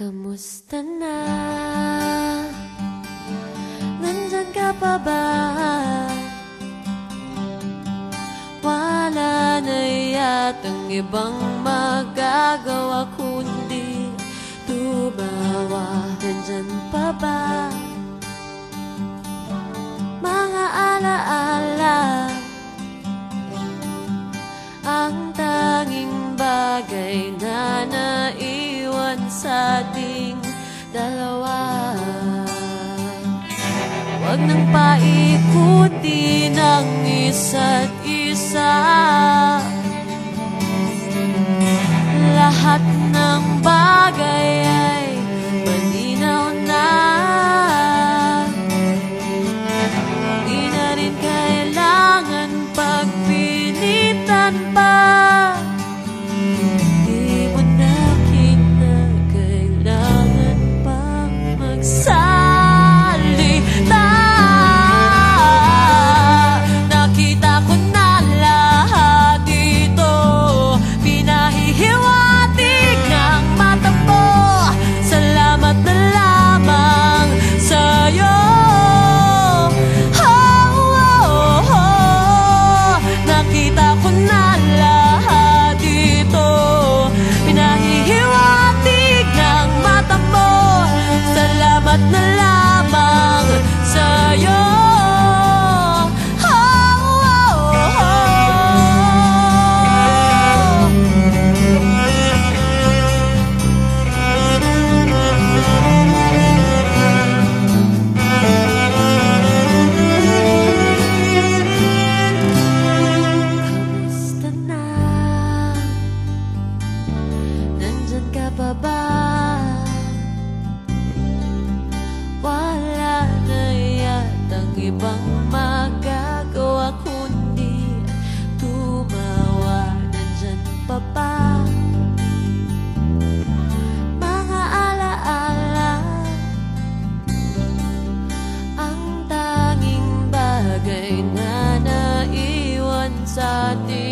Kamusta na? Nandyan ka pa ba? Wala na yatang ibang magagawa kundi tumawa Nandyan pa ba? sa ating dalawa. Huwag nang paikutin ang isa't isa. sa atin.